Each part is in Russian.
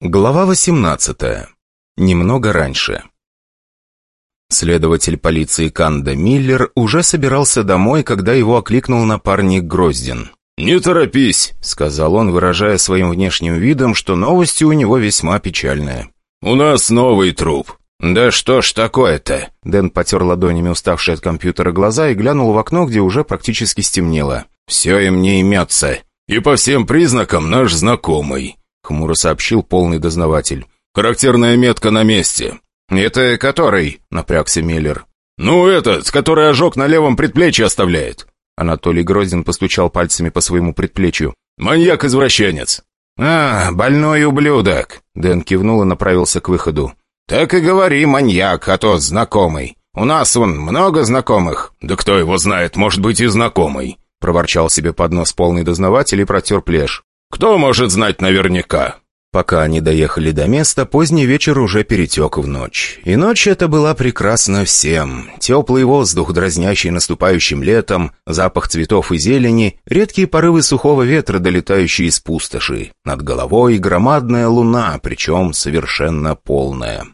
Глава 18. Немного раньше. Следователь полиции Канда Миллер уже собирался домой, когда его окликнул напарник Гроздин. «Не торопись», — сказал он, выражая своим внешним видом, что новости у него весьма печальные. «У нас новый труп». «Да что ж такое-то?» Дэн потер ладонями уставшие от компьютера глаза и глянул в окно, где уже практически стемнело. «Все им не имется». «И по всем признакам наш знакомый», — хмуро сообщил полный дознаватель. «Характерная метка на месте». «Это который?» — напрягся Миллер. «Ну, этот, который ожог на левом предплечье оставляет». Анатолий Грозин постучал пальцами по своему предплечью. «Маньяк-извращенец». «А, больной ублюдок!» Дэн кивнул и направился к выходу. «Так и говори, маньяк, а то знакомый. У нас он много знакомых». «Да кто его знает, может быть и знакомый», — проворчал себе под нос полный дознаватель и протер плешь. «Кто может знать наверняка?» Пока они доехали до места, поздний вечер уже перетек в ночь. И ночь эта была прекрасна всем. Теплый воздух, дразнящий наступающим летом, запах цветов и зелени, редкие порывы сухого ветра, долетающие из пустоши. Над головой громадная луна, причем совершенно полная.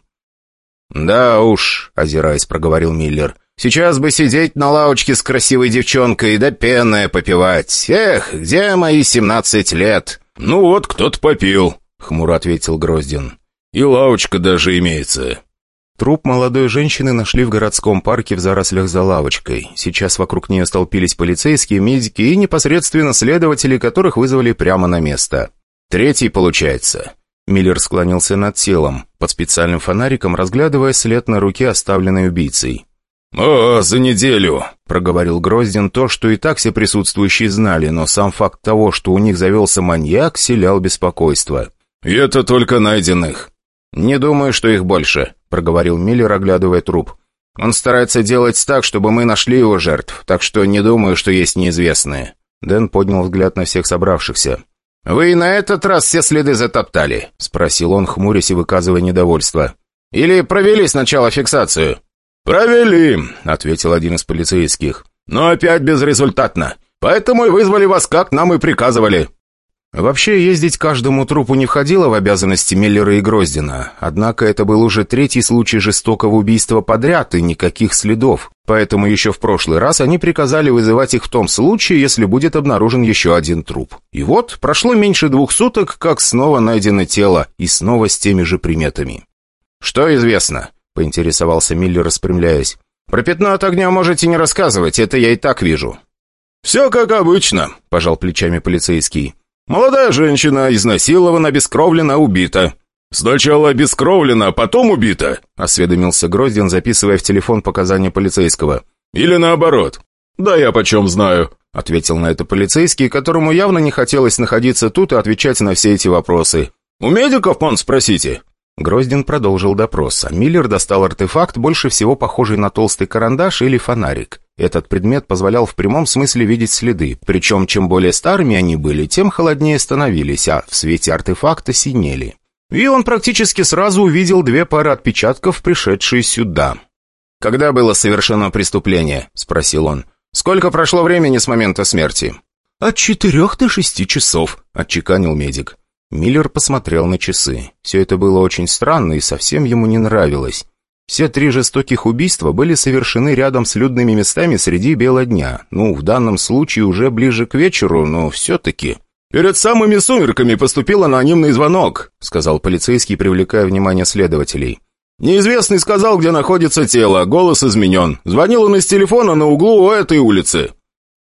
«Да уж», — озираясь, проговорил Миллер, — «сейчас бы сидеть на лавочке с красивой девчонкой да пенное попивать. Эх, где мои семнадцать лет?» «Ну вот, кто-то попил», — хмуро ответил Гроздин. «И лавочка даже имеется». Труп молодой женщины нашли в городском парке в зарослях за лавочкой. Сейчас вокруг нее столпились полицейские, медики и непосредственно следователи, которых вызвали прямо на место. Третий, получается. Миллер склонился над телом, под специальным фонариком, разглядывая след на руке, оставленной убийцей. «О, за неделю!» — проговорил Гроздин то, что и так все присутствующие знали, но сам факт того, что у них завелся маньяк, селял беспокойство. «И это только найденных». «Не думаю, что их больше», — проговорил Миллер, оглядывая труп. «Он старается делать так, чтобы мы нашли его жертв, так что не думаю, что есть неизвестные». Дэн поднял взгляд на всех собравшихся. «Вы и на этот раз все следы затоптали?» — спросил он, хмурясь и выказывая недовольство. «Или провели сначала фиксацию?» «Провели», — ответил один из полицейских. «Но опять безрезультатно. Поэтому и вызвали вас, как нам и приказывали». Вообще, ездить каждому трупу не входило в обязанности Миллера и Гроздина. Однако это был уже третий случай жестокого убийства подряд и никаких следов. Поэтому еще в прошлый раз они приказали вызывать их в том случае, если будет обнаружен еще один труп. И вот, прошло меньше двух суток, как снова найдено тело, и снова с теми же приметами. «Что известно?» — поинтересовался Миллер, распрямляясь. «Про пятно от огня можете не рассказывать, это я и так вижу». «Все как обычно», — пожал плечами полицейский. Молодая женщина изнасилована, обескровлена, убита. Сначала обескровлена, потом убита, осведомился Гроздин, записывая в телефон показания полицейского. Или наоборот. Да я почем знаю, ответил на это полицейский, которому явно не хотелось находиться тут и отвечать на все эти вопросы. У медиков, пон, спросите. Гроздин продолжил допрос, а Миллер достал артефакт, больше всего похожий на толстый карандаш или фонарик. Этот предмет позволял в прямом смысле видеть следы, причем чем более старыми они были, тем холоднее становились, а в свете артефакта синели. И он практически сразу увидел две пары отпечатков, пришедшие сюда. «Когда было совершено преступление?» – спросил он. «Сколько прошло времени с момента смерти?» «От четырех до шести часов», – отчеканил медик. Миллер посмотрел на часы. Все это было очень странно и совсем ему не нравилось. Все три жестоких убийства были совершены рядом с людными местами среди бела дня. Ну, в данном случае уже ближе к вечеру, но все-таки... «Перед самыми сумерками поступил анонимный звонок», — сказал полицейский, привлекая внимание следователей. «Неизвестный сказал, где находится тело. Голос изменен. Звонил он из телефона на углу у этой улицы».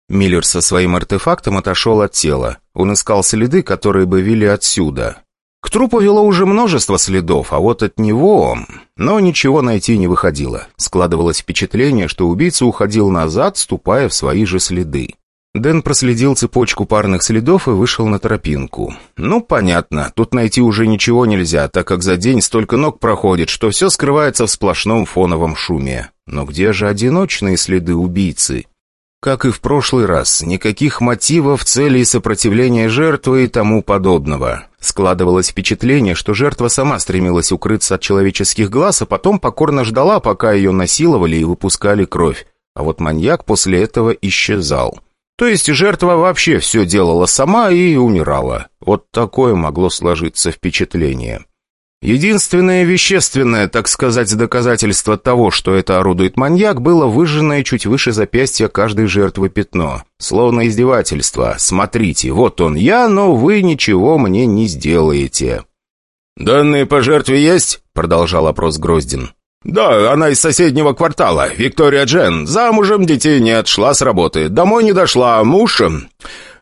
Миллер со своим артефактом отошел от тела. Он искал следы, которые бы вели отсюда. К трупу вело уже множество следов, а вот от него... Но ничего найти не выходило. Складывалось впечатление, что убийца уходил назад, ступая в свои же следы. Дэн проследил цепочку парных следов и вышел на тропинку. Ну, понятно, тут найти уже ничего нельзя, так как за день столько ног проходит, что все скрывается в сплошном фоновом шуме. Но где же одиночные следы убийцы? Как и в прошлый раз, никаких мотивов, целей сопротивления жертвы и тому подобного. Складывалось впечатление, что жертва сама стремилась укрыться от человеческих глаз, а потом покорно ждала, пока ее насиловали и выпускали кровь. А вот маньяк после этого исчезал. То есть жертва вообще все делала сама и умирала. Вот такое могло сложиться впечатление. Единственное вещественное, так сказать, доказательство того, что это орудует маньяк, было выжженное чуть выше запястья каждой жертвы пятно. Словно издевательство. «Смотрите, вот он я, но вы ничего мне не сделаете». «Данные по жертве есть?» — продолжал опрос Гроздин. «Да, она из соседнего квартала. Виктория Джен. Замужем, детей нет, шла с работы. Домой не дошла, муж...»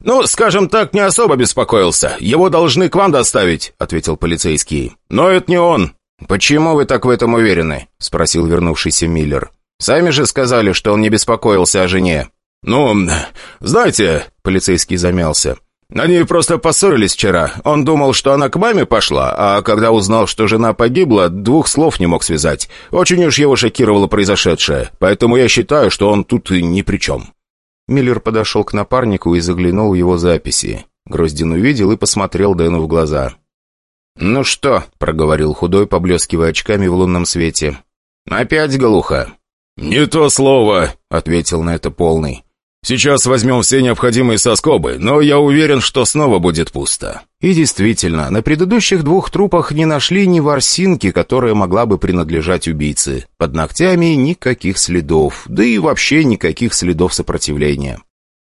«Ну, скажем так, не особо беспокоился. Его должны к вам доставить», — ответил полицейский. «Но это не он». «Почему вы так в этом уверены?» — спросил вернувшийся Миллер. «Сами же сказали, что он не беспокоился о жене». «Ну, знаете...» — полицейский замялся. «Они просто поссорились вчера. Он думал, что она к маме пошла, а когда узнал, что жена погибла, двух слов не мог связать. Очень уж его шокировало произошедшее, поэтому я считаю, что он тут ни при чем». Миллер подошел к напарнику и заглянул в его записи. Гроздин увидел и посмотрел Дэну в глаза. «Ну что?» — проговорил худой, поблескивая очками в лунном свете. «Опять глухо». «Не то слово», — ответил на это полный. Сейчас возьмем все необходимые соскобы, но я уверен, что снова будет пусто». И действительно, на предыдущих двух трупах не нашли ни ворсинки, которая могла бы принадлежать убийце. Под ногтями никаких следов, да и вообще никаких следов сопротивления.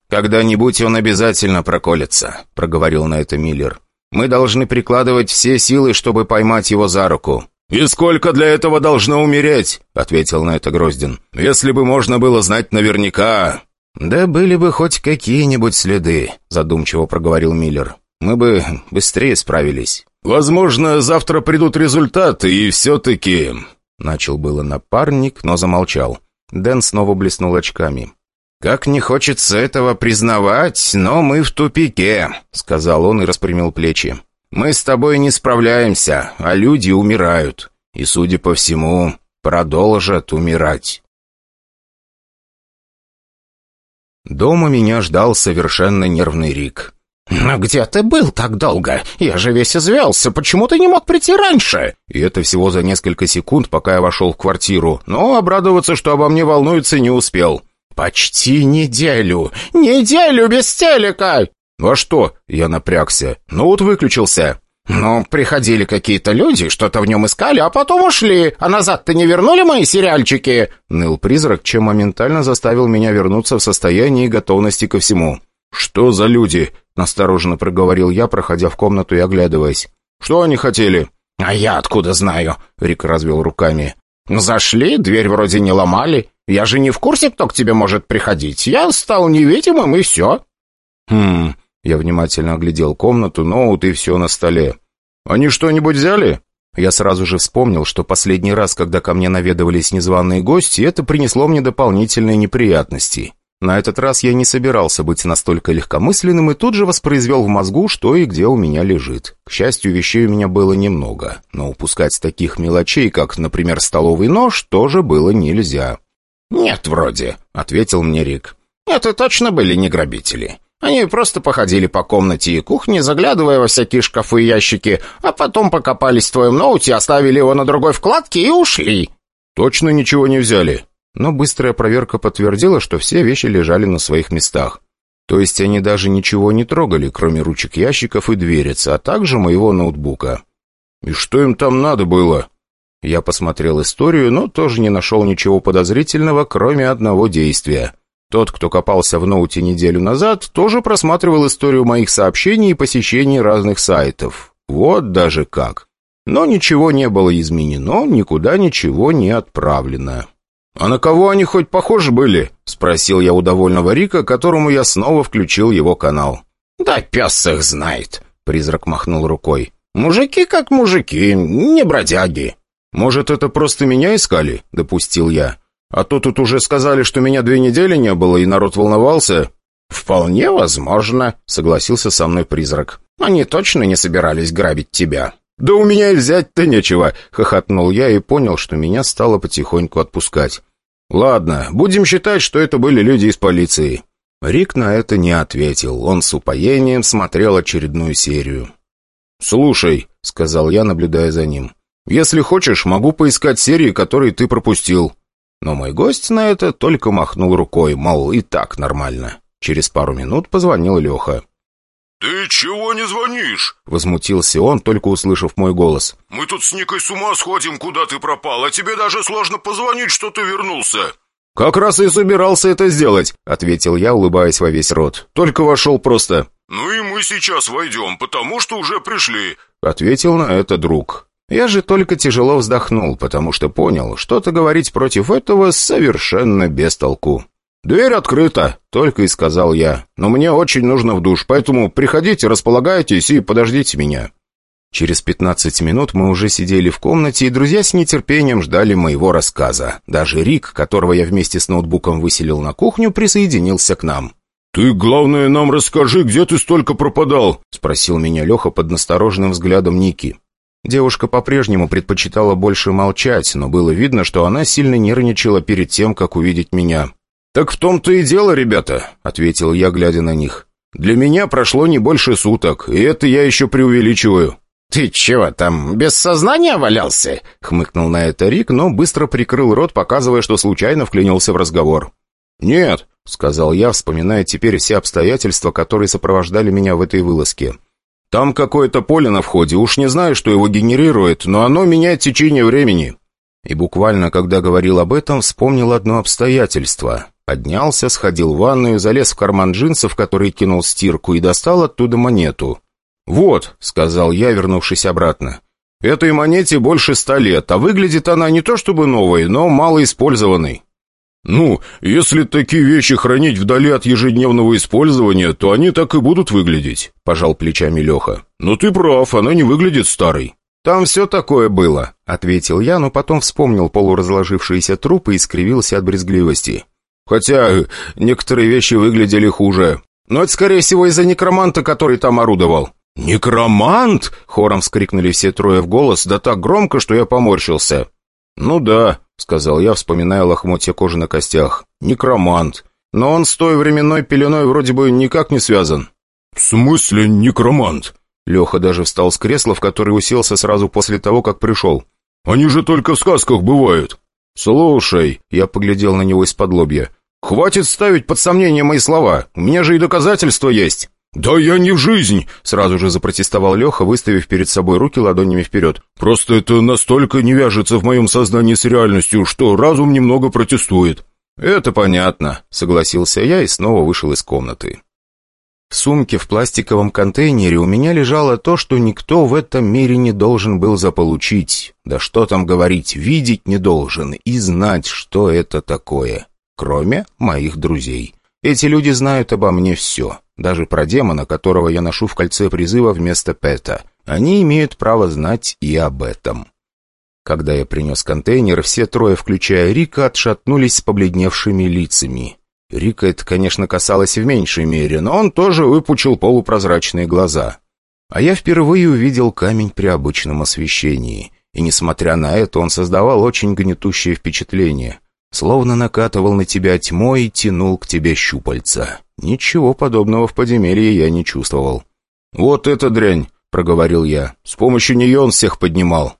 «Когда-нибудь он обязательно проколется», — проговорил на это Миллер. «Мы должны прикладывать все силы, чтобы поймать его за руку». «И сколько для этого должно умереть?» — ответил на это Гроздин. «Если бы можно было знать наверняка...» «Да были бы хоть какие-нибудь следы», — задумчиво проговорил Миллер. «Мы бы быстрее справились». «Возможно, завтра придут результаты, и все-таки...» Начал было напарник, но замолчал. Дэн снова блеснул очками. «Как не хочется этого признавать, но мы в тупике», — сказал он и распрямил плечи. «Мы с тобой не справляемся, а люди умирают. И, судя по всему, продолжат умирать». Дома меня ждал совершенно нервный Рик. «Но где ты был так долго? Я же весь извелся. Почему ты не мог прийти раньше?» И это всего за несколько секунд, пока я вошел в квартиру. Но обрадоваться, что обо мне волнуется, не успел. «Почти неделю! Неделю без телека!» «А что?» — я напрягся. «Ну вот выключился». «Ну, приходили какие-то люди, что-то в нем искали, а потом ушли. А назад-то не вернули мои сериальчики?» Ныл призрак, чем моментально заставил меня вернуться в состоянии готовности ко всему. «Что за люди?» — настороженно проговорил я, проходя в комнату и оглядываясь. «Что они хотели?» «А я откуда знаю?» — Рик развел руками. «Зашли, дверь вроде не ломали. Я же не в курсе, кто к тебе может приходить. Я стал невидимым, и все». «Хм...» Я внимательно оглядел комнату, ноут и все на столе. «Они что-нибудь взяли?» Я сразу же вспомнил, что последний раз, когда ко мне наведывались незваные гости, это принесло мне дополнительные неприятности. На этот раз я не собирался быть настолько легкомысленным и тут же воспроизвел в мозгу, что и где у меня лежит. К счастью, вещей у меня было немного, но упускать таких мелочей, как, например, столовый нож, тоже было нельзя. «Нет, вроде», — ответил мне Рик. «Это точно были не грабители. Они просто походили по комнате и кухне, заглядывая во всякие шкафы и ящики, а потом покопались в твоем ноуте, оставили его на другой вкладке и ушли». «Точно ничего не взяли?» Но быстрая проверка подтвердила, что все вещи лежали на своих местах. То есть они даже ничего не трогали, кроме ручек ящиков и дверец, а также моего ноутбука. «И что им там надо было?» Я посмотрел историю, но тоже не нашел ничего подозрительного, кроме одного действия. Тот, кто копался в ноуте неделю назад, тоже просматривал историю моих сообщений и посещений разных сайтов. Вот даже как. Но ничего не было изменено, никуда ничего не отправлено. «А на кого они хоть похожи были?» — спросил я у довольного Рика, которому я снова включил его канал. «Да пес их знает», — призрак махнул рукой. «Мужики как мужики, не бродяги». «Может, это просто меня искали?» — допустил я. А то тут уже сказали, что меня две недели не было, и народ волновался». «Вполне возможно», — согласился со мной призрак. «Они точно не собирались грабить тебя». «Да у меня и взять-то нечего», — хохотнул я и понял, что меня стало потихоньку отпускать. «Ладно, будем считать, что это были люди из полиции». Рик на это не ответил. Он с упоением смотрел очередную серию. «Слушай», — сказал я, наблюдая за ним, — «если хочешь, могу поискать серии, которые ты пропустил». Но мой гость на это только махнул рукой, мол, и так нормально. Через пару минут позвонил Леха. «Ты чего не звонишь?» Возмутился он, только услышав мой голос. «Мы тут с Никой с ума сходим, куда ты пропал, а тебе даже сложно позвонить, что ты вернулся». «Как раз и собирался это сделать», — ответил я, улыбаясь во весь рот. «Только вошел просто». «Ну и мы сейчас войдем, потому что уже пришли», — ответил на это друг. Я же только тяжело вздохнул, потому что понял, что-то говорить против этого совершенно без толку. «Дверь открыта», — только и сказал я. «Но мне очень нужно в душ, поэтому приходите, располагайтесь и подождите меня». Через пятнадцать минут мы уже сидели в комнате, и друзья с нетерпением ждали моего рассказа. Даже Рик, которого я вместе с ноутбуком выселил на кухню, присоединился к нам. «Ты, главное, нам расскажи, где ты столько пропадал?» — спросил меня Леха под настороженным взглядом Ники. Девушка по-прежнему предпочитала больше молчать, но было видно, что она сильно нервничала перед тем, как увидеть меня. «Так в том-то и дело, ребята», — ответил я, глядя на них. «Для меня прошло не больше суток, и это я еще преувеличиваю». «Ты чего там, без сознания валялся?» — хмыкнул на это Рик, но быстро прикрыл рот, показывая, что случайно вклинился в разговор. «Нет», — сказал я, вспоминая теперь все обстоятельства, которые сопровождали меня в этой вылазке. «Там какое-то поле на входе, уж не знаю, что его генерирует, но оно меняет течение времени». И буквально, когда говорил об этом, вспомнил одно обстоятельство. Поднялся, сходил в ванную, залез в карман джинсов, который кинул стирку, и достал оттуда монету. «Вот», — сказал я, вернувшись обратно. «Этой монете больше ста лет, а выглядит она не то чтобы новой, но малоиспользованной». «Ну, если такие вещи хранить вдали от ежедневного использования, то они так и будут выглядеть», — пожал плечами Леха. «Но ты прав, она не выглядит старой». «Там все такое было», — ответил я, но потом вспомнил полуразложившиеся трупы и скривился от брезгливости. Хотя некоторые вещи выглядели хуже. Но это, скорее всего, из-за некроманта, который там орудовал». «Некромант?» — хором вскрикнули все трое в голос, да так громко, что я поморщился. «Ну да», — сказал я, вспоминая лохмотья кожи на костях. «Некромант. Но он с той временной пеленой вроде бы никак не связан». «В смысле некромант?» Леха даже встал с кресла, в которое уселся сразу после того, как пришел. «Они же только в сказках бывают». «Слушай», — я поглядел на него из-под лобья, — «хватит ставить под сомнение мои слова. У меня же и доказательства есть». «Да я не в жизнь!» — сразу же запротестовал Леха, выставив перед собой руки ладонями вперед. «Просто это настолько не вяжется в моем сознании с реальностью, что разум немного протестует». «Это понятно», — согласился я и снова вышел из комнаты. В сумке в пластиковом контейнере у меня лежало то, что никто в этом мире не должен был заполучить. Да что там говорить, видеть не должен и знать, что это такое. Кроме моих друзей. Эти люди знают обо мне все. Даже про демона, которого я ношу в кольце призыва вместо Пэта. Они имеют право знать и об этом. Когда я принес контейнер, все трое, включая Рика, отшатнулись с побледневшими лицами. Рика это, конечно, касалось в меньшей мере, но он тоже выпучил полупрозрачные глаза. А я впервые увидел камень при обычном освещении. И, несмотря на это, он создавал очень гнетущее впечатление. Словно накатывал на тебя тьмой и тянул к тебе щупальца. Ничего подобного в подземелье я не чувствовал. «Вот эта дрянь!» — проговорил я. «С помощью нее он всех поднимал».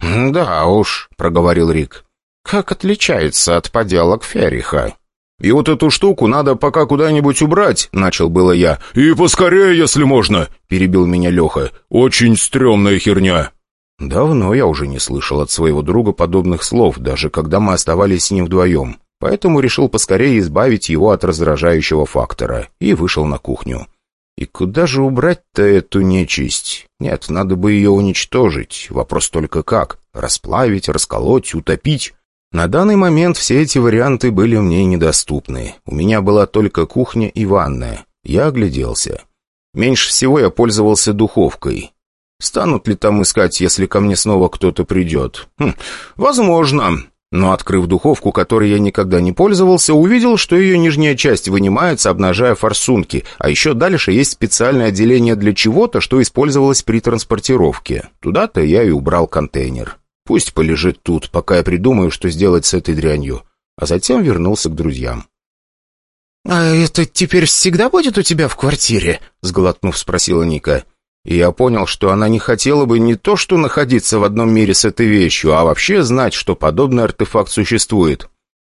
«Да уж», — проговорил Рик. «Как отличается от поделок Фериха?» «И вот эту штуку надо пока куда-нибудь убрать», — начал было я. «И поскорее, если можно», — перебил меня Леха. «Очень стрёмная херня». Давно я уже не слышал от своего друга подобных слов, даже когда мы оставались с ним вдвоем. Поэтому решил поскорее избавить его от раздражающего фактора и вышел на кухню. И куда же убрать-то эту нечисть? Нет, надо бы ее уничтожить. Вопрос только как? Расплавить, расколоть, утопить? На данный момент все эти варианты были мне недоступны. У меня была только кухня и ванная. Я огляделся. Меньше всего я пользовался духовкой. Станут ли там искать, если ко мне снова кто-то придет? Хм, возможно. Но, открыв духовку, которой я никогда не пользовался, увидел, что ее нижняя часть вынимается, обнажая форсунки, а еще дальше есть специальное отделение для чего-то, что использовалось при транспортировке. Туда-то я и убрал контейнер. Пусть полежит тут, пока я придумаю, что сделать с этой дрянью. А затем вернулся к друзьям. «А это теперь всегда будет у тебя в квартире?» — сглотнув, спросила Ника. И я понял, что она не хотела бы не то что находиться в одном мире с этой вещью, а вообще знать, что подобный артефакт существует.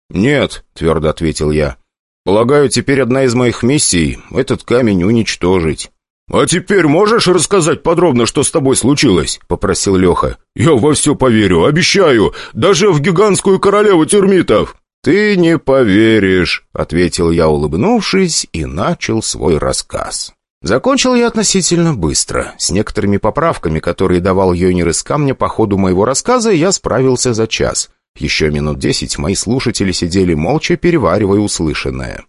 «Нет», — твердо ответил я. Полагаю, теперь одна из моих миссий — этот камень уничтожить». «А теперь можешь рассказать подробно, что с тобой случилось?» — попросил Леха. «Я во все поверю, обещаю, даже в гигантскую королеву термитов!» «Ты не поверишь», — ответил я, улыбнувшись, и начал свой рассказ. Закончил я относительно быстро. С некоторыми поправками, которые давал Йонер из камня по ходу моего рассказа, я справился за час. Еще минут десять мои слушатели сидели молча, переваривая услышанное.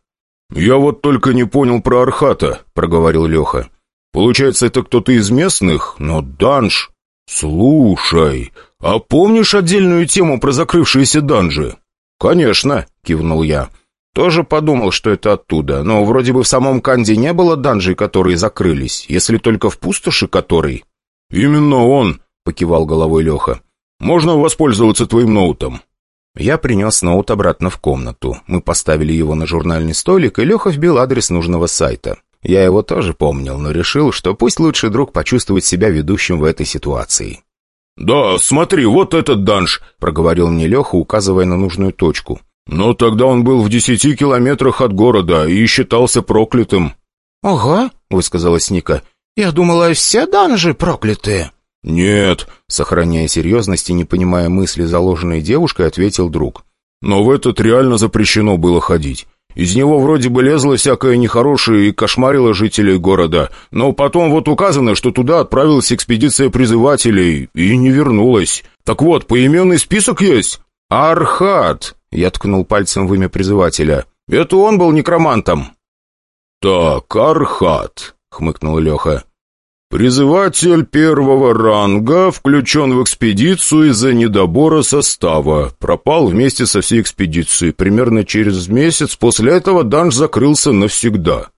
«Я вот только не понял про Архата», — проговорил Леха. «Получается, это кто-то из местных? Но данж...» «Слушай, а помнишь отдельную тему про закрывшиеся данжи?» «Конечно», — кивнул я. «Тоже подумал, что это оттуда, но вроде бы в самом Канде не было данжей, которые закрылись, если только в пустоши который». «Именно он», — покивал головой Леха. «Можно воспользоваться твоим ноутом». Я принес ноут обратно в комнату. Мы поставили его на журнальный столик, и Леха вбил адрес нужного сайта. Я его тоже помнил, но решил, что пусть лучший друг почувствует себя ведущим в этой ситуации. «Да, смотри, вот этот данж», — проговорил мне Леха, указывая на нужную точку. «Но тогда он был в десяти километрах от города и считался проклятым». «Ага», — высказалась Ника. «Я думала, все данжи проклятые». «Нет», — сохраняя серьезность и не понимая мысли, заложенной девушкой, ответил друг. «Но в этот реально запрещено было ходить. Из него вроде бы лезло всякое нехорошее и кошмарило жителей города, но потом вот указано, что туда отправилась экспедиция призывателей и не вернулась. Так вот, поименный список есть?» «Архат!» — я ткнул пальцем в имя призывателя. «Это он был некромантом». «Так, Архат», — хмыкнул Леха. «Призыватель первого ранга включен в экспедицию из-за недобора состава. Пропал вместе со всей экспедицией. Примерно через месяц после этого данж закрылся навсегда».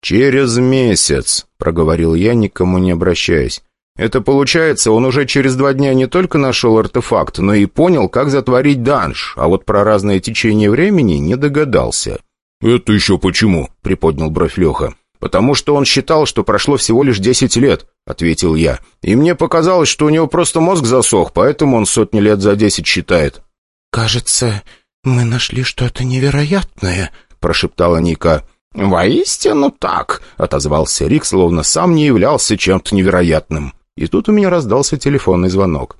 «Через месяц», — проговорил я, никому не обращаясь. «Это получается, он уже через два дня не только нашел артефакт, но и понял, как затворить данж, а вот про разное течение времени не догадался». «Это еще почему?» — приподнял бровь Леха. «Потому что он считал, что прошло всего лишь десять лет», — ответил я. «И мне показалось, что у него просто мозг засох, поэтому он сотни лет за десять считает». «Кажется, мы нашли что-то невероятное», — прошептала Ника. «Воистину так», — отозвался Рик, словно сам не являлся чем-то невероятным. И тут у меня раздался телефонный звонок.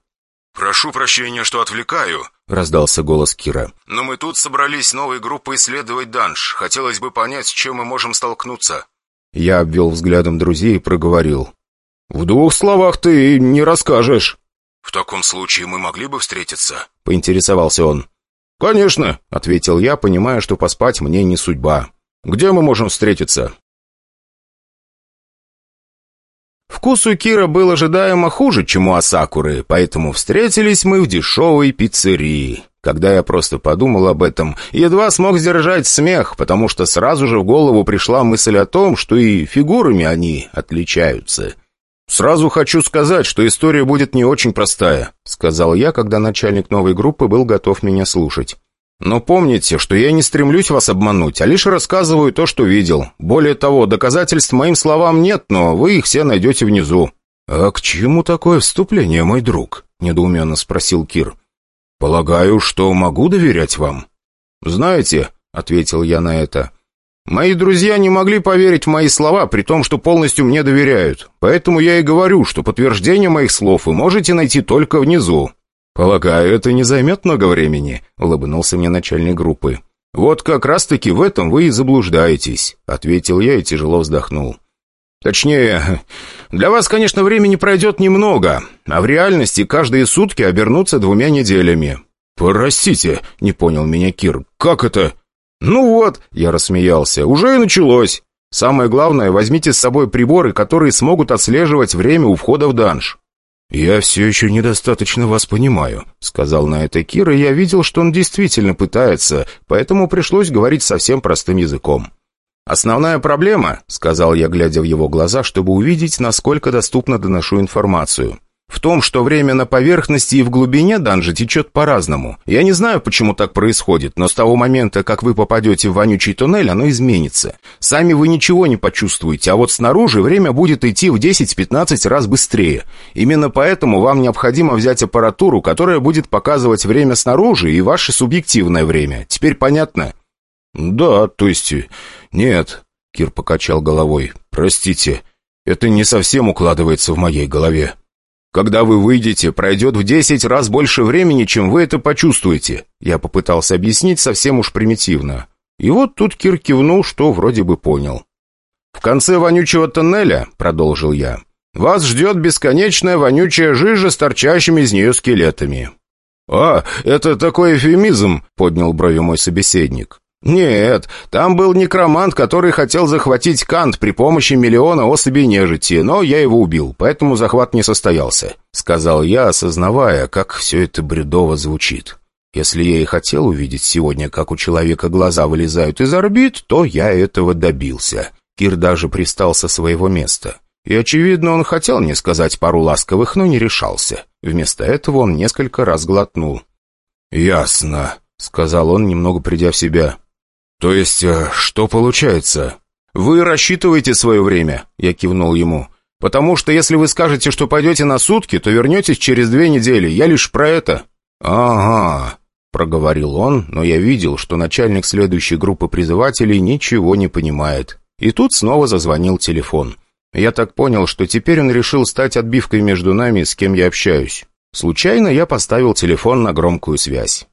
«Прошу прощения, что отвлекаю», — раздался голос Кира. «Но мы тут собрались новой группой исследовать данж. Хотелось бы понять, с чем мы можем столкнуться». Я обвел взглядом друзей и проговорил. «В двух словах ты не расскажешь». «В таком случае мы могли бы встретиться?» — поинтересовался он. «Конечно», — ответил я, понимая, что поспать мне не судьба. «Где мы можем встретиться?» Вкус Кира был ожидаемо хуже, чем у Асакуры, поэтому встретились мы в дешевой пиццерии. Когда я просто подумал об этом, едва смог сдержать смех, потому что сразу же в голову пришла мысль о том, что и фигурами они отличаются. «Сразу хочу сказать, что история будет не очень простая», — сказал я, когда начальник новой группы был готов меня слушать. «Но помните, что я не стремлюсь вас обмануть, а лишь рассказываю то, что видел. Более того, доказательств моим словам нет, но вы их все найдете внизу». «А к чему такое вступление, мой друг?» — недоуменно спросил Кир. «Полагаю, что могу доверять вам?» «Знаете», — ответил я на это, — «мои друзья не могли поверить в мои слова, при том, что полностью мне доверяют. Поэтому я и говорю, что подтверждение моих слов вы можете найти только внизу». «Полагаю, это не займет много времени», — улыбнулся мне начальник группы. «Вот как раз-таки в этом вы и заблуждаетесь», — ответил я и тяжело вздохнул. Точнее, для вас, конечно, времени пройдет немного, а в реальности каждые сутки обернутся двумя неделями». «Простите», — не понял меня Кир, — «как это?» «Ну вот», — я рассмеялся, — «уже и началось. Самое главное, возьмите с собой приборы, которые смогут отслеживать время у входа в данж». «Я все еще недостаточно вас понимаю», — сказал на это Кир, и я видел, что он действительно пытается, поэтому пришлось говорить совсем простым языком. «Основная проблема», — сказал я, глядя в его глаза, чтобы увидеть, насколько доступно доношу информацию, «в том, что время на поверхности и в глубине данжа течет по-разному. Я не знаю, почему так происходит, но с того момента, как вы попадете в вонючий туннель, оно изменится. Сами вы ничего не почувствуете, а вот снаружи время будет идти в 10-15 раз быстрее. Именно поэтому вам необходимо взять аппаратуру, которая будет показывать время снаружи и ваше субъективное время. Теперь понятно?» «Да, то есть... Нет», — Кир покачал головой. «Простите, это не совсем укладывается в моей голове. Когда вы выйдете, пройдет в десять раз больше времени, чем вы это почувствуете». Я попытался объяснить совсем уж примитивно. И вот тут Кир кивнул, что вроде бы понял. «В конце вонючего тоннеля», — продолжил я, — «вас ждет бесконечная вонючая жижа с торчащими из нее скелетами». «А, это такой эфемизм», — поднял брови мой собеседник. «Нет, там был некромант, который хотел захватить Кант при помощи миллиона особей нежити, но я его убил, поэтому захват не состоялся», — сказал я, осознавая, как все это бредово звучит. Если я и хотел увидеть сегодня, как у человека глаза вылезают из орбит, то я этого добился. Кир даже пристал со своего места. И, очевидно, он хотел мне сказать пару ласковых, но не решался. Вместо этого он несколько раз глотнул. «Ясно», — сказал он, немного придя в себя. «То есть, э, что получается?» «Вы рассчитываете свое время», — я кивнул ему. «Потому что если вы скажете, что пойдете на сутки, то вернетесь через две недели. Я лишь про это». «Ага», — проговорил он, но я видел, что начальник следующей группы призывателей ничего не понимает. И тут снова зазвонил телефон. Я так понял, что теперь он решил стать отбивкой между нами, с кем я общаюсь. Случайно я поставил телефон на громкую связь.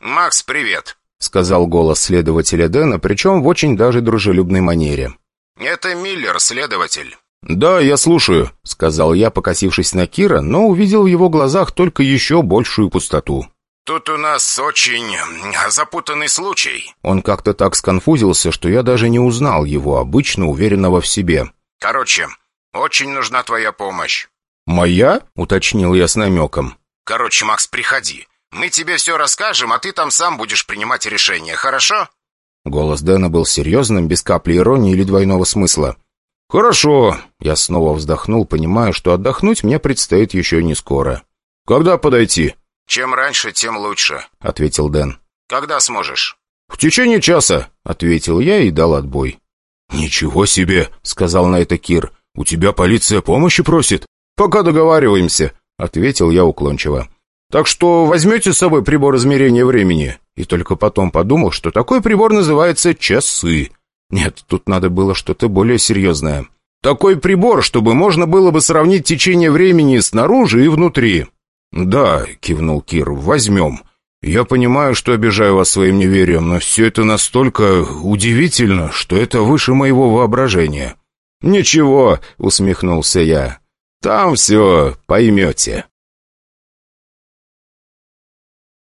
«Макс, привет!» Сказал голос следователя Дэна, причем в очень даже дружелюбной манере. «Это Миллер, следователь». «Да, я слушаю», — сказал я, покосившись на Кира, но увидел в его глазах только еще большую пустоту. «Тут у нас очень запутанный случай». Он как-то так сконфузился, что я даже не узнал его, обычно уверенного в себе. «Короче, очень нужна твоя помощь». «Моя?» — уточнил я с намеком. «Короче, Макс, приходи. Мы тебе все расскажем, а ты там сам будешь принимать решение, хорошо?» Голос Дэна был серьезным, без капли иронии или двойного смысла. «Хорошо!» Я снова вздохнул, понимая, что отдохнуть мне предстоит еще не скоро. «Когда подойти?» «Чем раньше, тем лучше», — ответил Дэн. «Когда сможешь?» «В течение часа», — ответил я и дал отбой. «Ничего себе!» — сказал на это Кир. «У тебя полиция помощи просит?» «Пока договариваемся», — ответил я уклончиво. Так что возьмете с собой прибор измерения времени?» И только потом подумал, что такой прибор называется «часы». Нет, тут надо было что-то более серьезное. Такой прибор, чтобы можно было бы сравнить течение времени снаружи и внутри. «Да», — кивнул Кир, — «возьмем. Я понимаю, что обижаю вас своим неверием, но все это настолько удивительно, что это выше моего воображения». «Ничего», — усмехнулся я, — «там все поймете».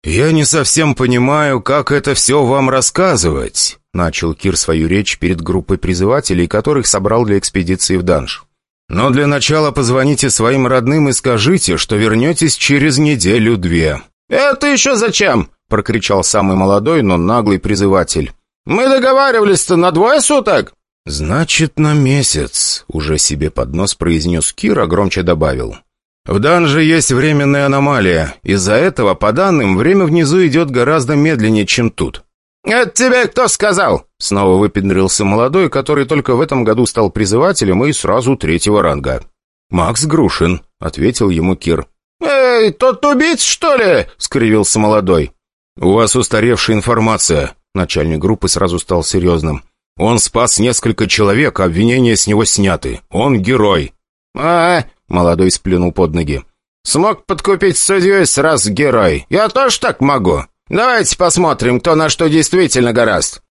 «Я не совсем понимаю, как это все вам рассказывать», — начал Кир свою речь перед группой призывателей, которых собрал для экспедиции в Данж. «Но для начала позвоните своим родным и скажите, что вернетесь через неделю-две». «Это еще зачем?» — прокричал самый молодой, но наглый призыватель. «Мы договаривались-то на двое суток». «Значит, на месяц», — уже себе под нос произнес Кир, а громче добавил. В данже есть временная аномалия. Из-за этого, по данным, время внизу идет гораздо медленнее, чем тут. «Это тебе кто сказал?» Снова выпендрился молодой, который только в этом году стал призывателем и сразу третьего ранга. «Макс Грушин», — ответил ему Кир. «Эй, тот убийц, что ли?» — скривился молодой. «У вас устаревшая информация». Начальник группы сразу стал серьезным. «Он спас несколько человек, обвинения с него сняты. Он герой». «А, Молодой сплюнул под ноги. «Смог подкупить судью сразу герой. Я тоже так могу. Давайте посмотрим, кто на что действительно гораст».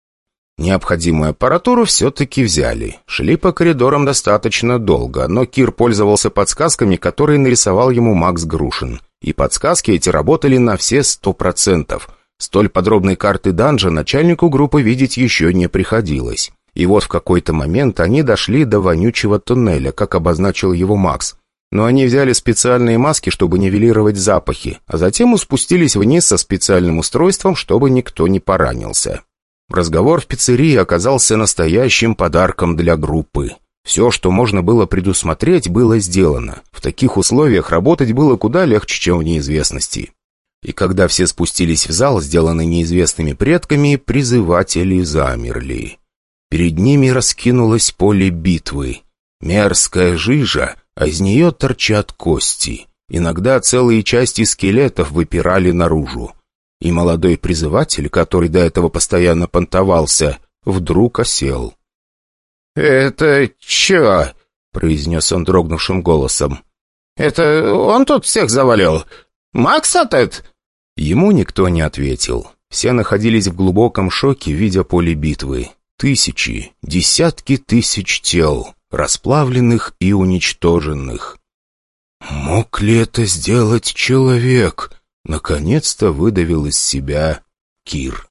Необходимую аппаратуру все-таки взяли. Шли по коридорам достаточно долго, но Кир пользовался подсказками, которые нарисовал ему Макс Грушин. И подсказки эти работали на все сто процентов. Столь подробной карты данжа начальнику группы видеть еще не приходилось. И вот в какой-то момент они дошли до вонючего туннеля, как обозначил его Макс но они взяли специальные маски, чтобы нивелировать запахи, а затем спустились вниз со специальным устройством, чтобы никто не поранился. Разговор в пиццерии оказался настоящим подарком для группы. Все, что можно было предусмотреть, было сделано. В таких условиях работать было куда легче, чем в неизвестности. И когда все спустились в зал, сделанный неизвестными предками, призыватели замерли. Перед ними раскинулось поле битвы. Мерзкая жижа, а из нее торчат кости. Иногда целые части скелетов выпирали наружу. и молодой призыватель, который до этого постоянно понтовался, вдруг осел. «Это чё?» — произнес он дрогнувшим голосом. «Это он тут всех завалил? Макс этот?» Ему никто не ответил. Все находились в глубоком шоке, видя поле битвы. Тысячи, десятки тысяч тел, расплавленных и уничтоженных. «Мог ли это сделать человек?» Наконец-то выдавил из себя Кир.